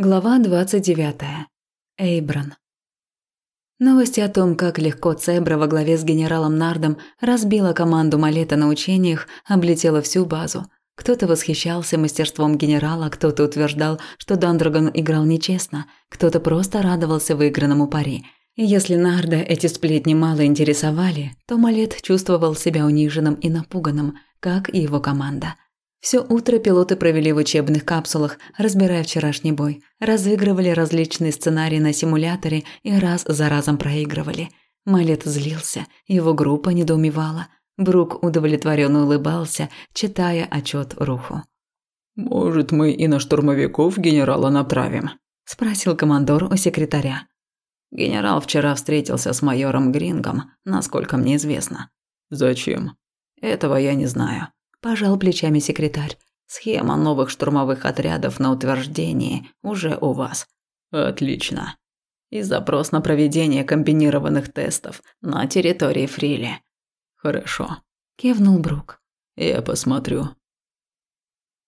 Глава 29. Эйбран. Новости о том, как легко Цебра во главе с генералом Нардом разбила команду Малета на учениях, облетела всю базу. Кто-то восхищался мастерством генерала, кто-то утверждал, что Дандрагон играл нечестно, кто-то просто радовался выигранному пари. И если Нарда эти сплетни мало интересовали, то Малет чувствовал себя униженным и напуганным, как и его команда – все утро пилоты провели в учебных капсулах, разбирая вчерашний бой, разыгрывали различные сценарии на симуляторе и раз за разом проигрывали. Малет злился, его группа недоумевала. Брук удовлетворенно улыбался, читая отчет Руху. «Может, мы и на штурмовиков генерала направим?» – спросил командор у секретаря. «Генерал вчера встретился с майором Грингом, насколько мне известно». «Зачем?» «Этого я не знаю. Пожал плечами секретарь. Схема новых штурмовых отрядов на утверждении уже у вас. Отлично. И запрос на проведение комбинированных тестов на территории Фрили. Хорошо. Кивнул Брук. Я посмотрю.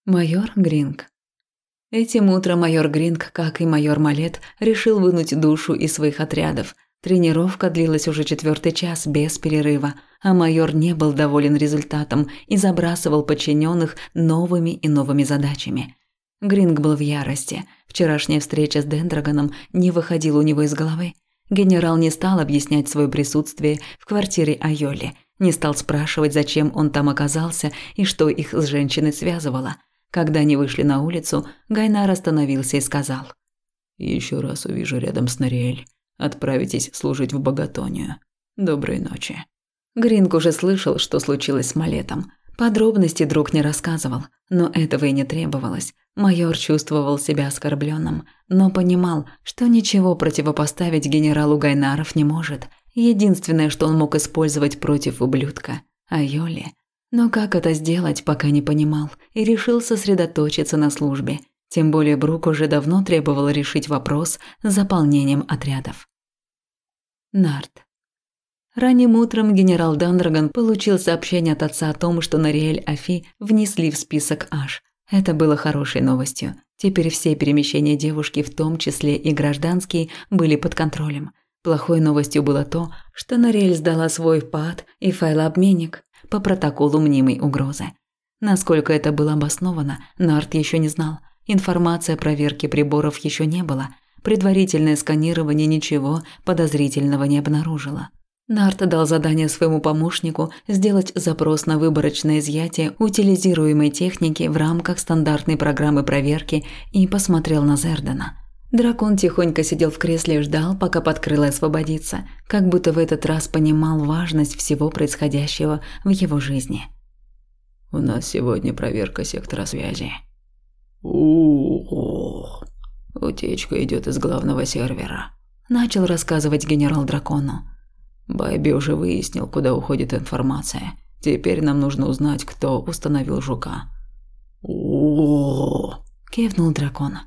Майор Гринг. Этим утром майор Гринг, как и майор Малет, решил вынуть душу из своих отрядов – Тренировка длилась уже четвертый час без перерыва, а майор не был доволен результатом и забрасывал подчиненных новыми и новыми задачами. Гринг был в ярости. Вчерашняя встреча с Дендрагоном не выходила у него из головы. Генерал не стал объяснять свое присутствие в квартире Айоли, не стал спрашивать, зачем он там оказался и что их с женщиной связывало. Когда они вышли на улицу, Гайнар остановился и сказал. «Еще раз увижу рядом с Нориэль. Отправитесь служить в Богатонию. Доброй ночи». Гринг уже слышал, что случилось с Малетом. Подробности друг не рассказывал, но этого и не требовалось. Майор чувствовал себя оскорбленным, но понимал, что ничего противопоставить генералу Гайнаров не может. Единственное, что он мог использовать против ублюдка – Айоли. Но как это сделать, пока не понимал, и решил сосредоточиться на службе. Тем более Брук уже давно требовал решить вопрос с заполнением отрядов. Нарт. Ранним утром генерал Дандрагон получил сообщение от отца о том, что Нариэль Афи внесли в список Аш. Это было хорошей новостью. Теперь все перемещения девушки, в том числе и гражданские, были под контролем. Плохой новостью было то, что Нариэль сдала свой ПАД и файлообменник по протоколу мнимой угрозы. Насколько это было обосновано, Нарт еще не знал. Информации о проверке приборов еще не было – Предварительное сканирование ничего подозрительного не обнаружило. Нарт дал задание своему помощнику сделать запрос на выборочное изъятие утилизируемой техники в рамках стандартной программы проверки и посмотрел на Зердена. Дракон тихонько сидел в кресле и ждал, пока подкрыло освободится, как будто в этот раз понимал важность всего происходящего в его жизни. «У нас сегодня проверка сектора связи». «У-у-у», Утечка идет из главного сервера. Начал рассказывать генерал дракону. Байби уже выяснил, куда уходит информация. Теперь нам нужно узнать, кто установил жука. О, кивнул дракон.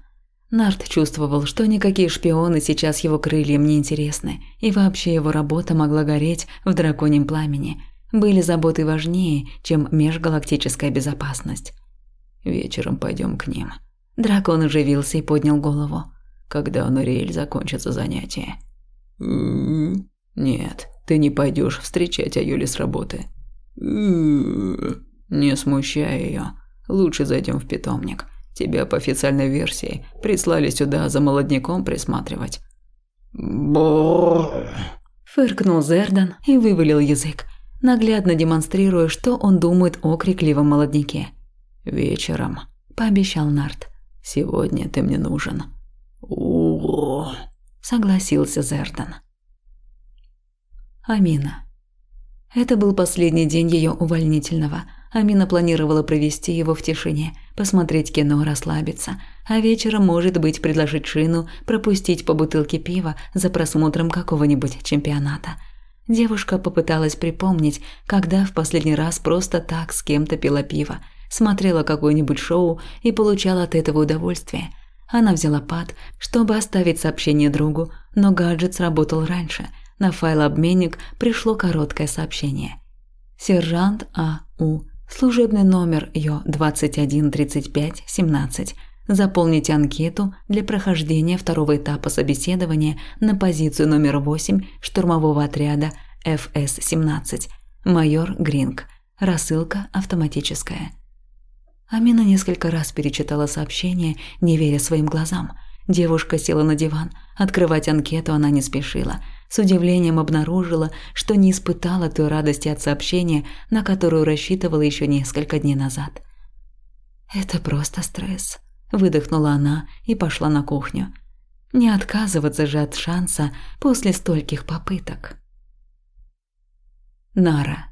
Нарт чувствовал, что никакие шпионы сейчас его крыльям не интересны, и вообще его работа могла гореть в драконьем пламени. Были заботы важнее, чем межгалактическая безопасность. Вечером пойдем к ним. Дракон оживился и поднял голову. Когда на Нориэль закончится занятие? Нет, ты не пойдешь встречать Аюли с работы. Не смущай ее. Лучше зайдем в питомник. Тебя по официальной версии прислали сюда за молодняком присматривать. Фыркнул Зердан и вывалил язык, наглядно демонстрируя, что он думает о крикливом молодняке. «Вечером», – пообещал Нарт. Сегодня ты мне нужен. О, согласился Зердан. Амина. Это был последний день ее увольнительного. Амина планировала провести его в тишине, посмотреть кино, расслабиться, а вечером, может быть, предложить Шину пропустить по бутылке пива за просмотром какого-нибудь чемпионата. Девушка попыталась припомнить, когда в последний раз просто так с кем-то пила пиво – смотрела какое-нибудь шоу и получала от этого удовольствие. Она взяла пад, чтобы оставить сообщение другу, но гаджет сработал раньше. На файлообменник пришло короткое сообщение. Сержант А.У. Служебный номер Ё 213517. Заполните анкету для прохождения второго этапа собеседования на позицию номер 8 штурмового отряда ФС-17. Майор Гринг. Рассылка автоматическая. Амина несколько раз перечитала сообщение, не веря своим глазам. Девушка села на диван. Открывать анкету она не спешила. С удивлением обнаружила, что не испытала той радости от сообщения, на которую рассчитывала еще несколько дней назад. «Это просто стресс», – выдохнула она и пошла на кухню. Не отказываться же от шанса после стольких попыток. Нара.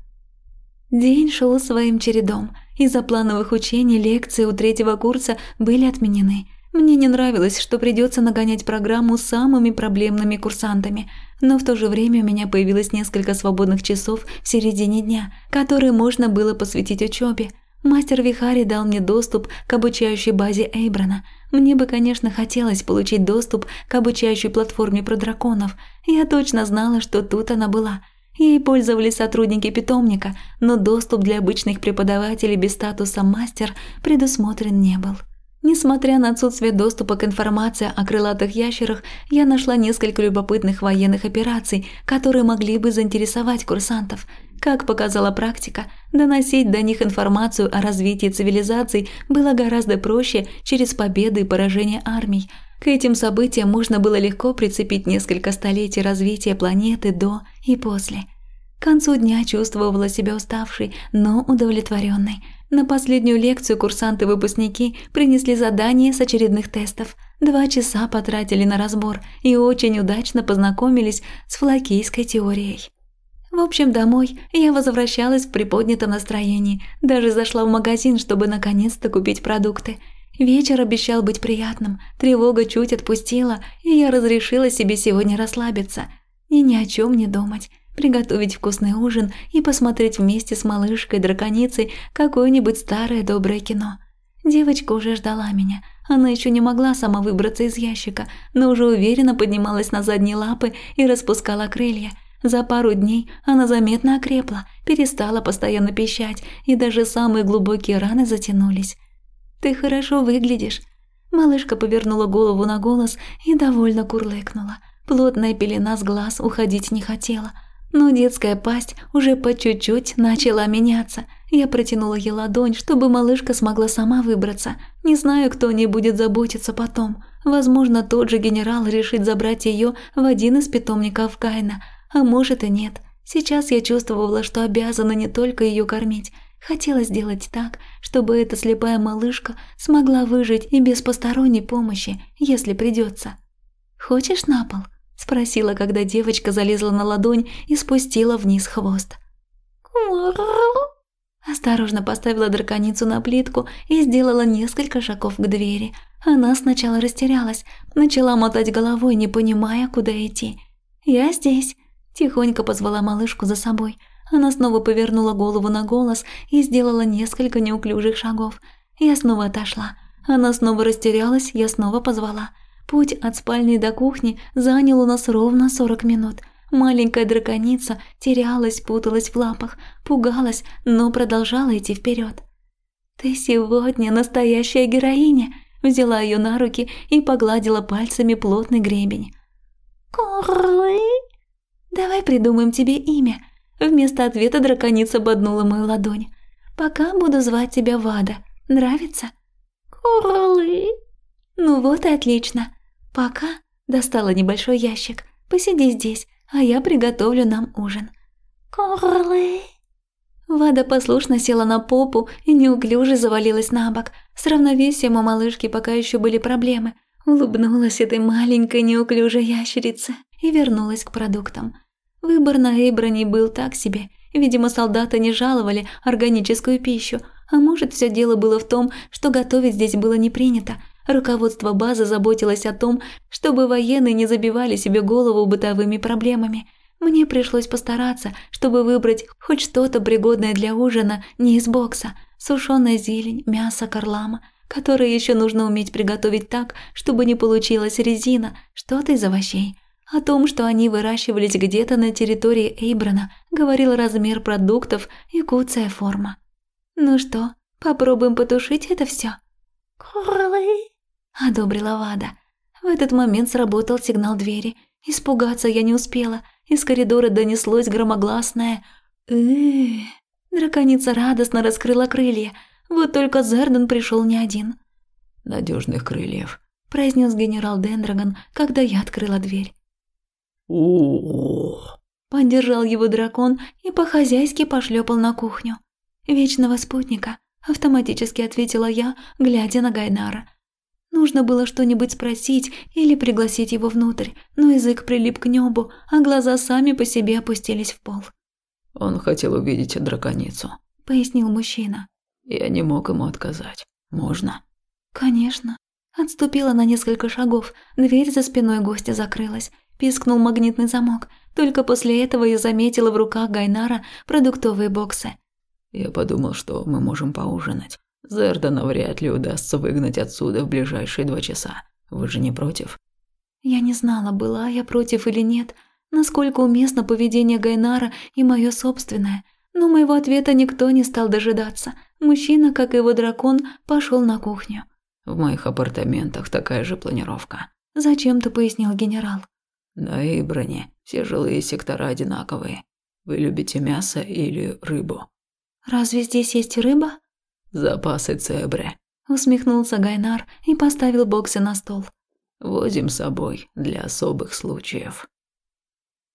День шел своим чередом. Из-за плановых учений лекции у третьего курса были отменены. Мне не нравилось, что придется нагонять программу самыми проблемными курсантами, но в то же время у меня появилось несколько свободных часов в середине дня, которые можно было посвятить учебе. Мастер Вихари дал мне доступ к обучающей базе Эйбрана. Мне бы, конечно, хотелось получить доступ к обучающей платформе про драконов. Я точно знала, что тут она была. Ей пользовались сотрудники питомника, но доступ для обычных преподавателей без статуса мастер предусмотрен не был. Несмотря на отсутствие доступа к информации о крылатых ящерах, я нашла несколько любопытных военных операций, которые могли бы заинтересовать курсантов. Как показала практика, доносить до них информацию о развитии цивилизаций было гораздо проще через победы и поражения армий. К этим событиям можно было легко прицепить несколько столетий развития планеты до и после. К концу дня чувствовала себя уставшей, но удовлетворенной. На последнюю лекцию курсанты-выпускники принесли задание с очередных тестов. Два часа потратили на разбор и очень удачно познакомились с флакийской теорией. В общем, домой я возвращалась в приподнятом настроении, даже зашла в магазин, чтобы наконец-то купить продукты. Вечер обещал быть приятным, тревога чуть отпустила, и я разрешила себе сегодня расслабиться и ни о чем не думать приготовить вкусный ужин и посмотреть вместе с малышкой-драконицей какое-нибудь старое доброе кино. Девочка уже ждала меня. Она еще не могла сама выбраться из ящика, но уже уверенно поднималась на задние лапы и распускала крылья. За пару дней она заметно окрепла, перестала постоянно пищать, и даже самые глубокие раны затянулись. «Ты хорошо выглядишь». Малышка повернула голову на голос и довольно курлыкнула. Плотная пелена с глаз уходить не хотела – но детская пасть уже по чуть-чуть начала меняться. Я протянула ей ладонь, чтобы малышка смогла сама выбраться. Не знаю, кто о ней будет заботиться потом. Возможно, тот же генерал решит забрать ее в один из питомников Кайна, а может и нет. Сейчас я чувствовала, что обязана не только ее кормить. Хотела сделать так, чтобы эта слепая малышка смогла выжить и без посторонней помощи, если придется. «Хочешь на пол?» Спросила, когда девочка залезла на ладонь и спустила вниз хвост. Осторожно поставила драконицу на плитку и сделала несколько шагов к двери. Она сначала растерялась, начала мотать головой, не понимая, куда идти. «Я здесь», – тихонько позвала малышку за собой. Она снова повернула голову на голос и сделала несколько неуклюжих шагов. Я снова отошла. Она снова растерялась, я снова позвала – Путь от спальни до кухни занял у нас ровно 40 минут. Маленькая драконица терялась, путалась в лапах, пугалась, но продолжала идти вперед. «Ты сегодня настоящая героиня!» Взяла ее на руки и погладила пальцами плотный гребень. «Курлы!» «Давай придумаем тебе имя». Вместо ответа драконица боднула мою ладонь. «Пока буду звать тебя Вада. Нравится?» «Курлы!» «Ну вот и отлично. Пока достала небольшой ящик. Посиди здесь, а я приготовлю нам ужин. Корлы. Вада послушно села на попу и неуклюже завалилась на бок. С равновесием у малышки пока еще были проблемы. Улыбнулась этой маленькой неуклюжей ящерице и вернулась к продуктам. Выбор на Эйброне был так себе. Видимо, солдаты не жаловали органическую пищу, а может, все дело было в том, что готовить здесь было не принято – Руководство базы заботилось о том, чтобы военные не забивали себе голову бытовыми проблемами. Мне пришлось постараться, чтобы выбрать хоть что-то пригодное для ужина не из бокса. Сушеная зелень, мясо, карлама, которое еще нужно уметь приготовить так, чтобы не получилась резина, что-то из овощей. О том, что они выращивались где-то на территории Эйбрана, говорил размер продуктов и куцая форма. Ну что, попробуем потушить это все? Курлы! Одобрила Вада. В этот момент сработал сигнал двери. Испугаться я не успела. Из коридора донеслось громогласное э Драконица радостно раскрыла крылья. Вот только Зерден пришел не один. Надежных крыльев, произнес генерал Дендрагон, когда я открыла дверь. у Поддержал его дракон и по-хозяйски пошлепал на кухню. «Вечного спутника», – автоматически ответила я, глядя на Гайнара. Нужно было что-нибудь спросить или пригласить его внутрь, но язык прилип к небу, а глаза сами по себе опустились в пол. «Он хотел увидеть драконицу», – пояснил мужчина. «Я не мог ему отказать. Можно?» «Конечно». Отступила на несколько шагов, дверь за спиной гостя закрылась, пискнул магнитный замок. Только после этого я заметила в руках Гайнара продуктовые боксы. Я подумал, что мы можем поужинать. Зердана вряд ли удастся выгнать отсюда в ближайшие два часа. Вы же не против? Я не знала, была я против или нет, насколько уместно поведение Гайнара и мое собственное, но моего ответа никто не стал дожидаться. Мужчина, как и его дракон, пошел на кухню. В моих апартаментах такая же планировка. Зачем-то пояснил генерал. На Эйброне все жилые сектора одинаковые. Вы любите мясо или рыбу? Разве здесь есть рыба? Запасы цебры. Усмехнулся Гайнар и поставил боксы на стол. Возим с собой для особых случаев.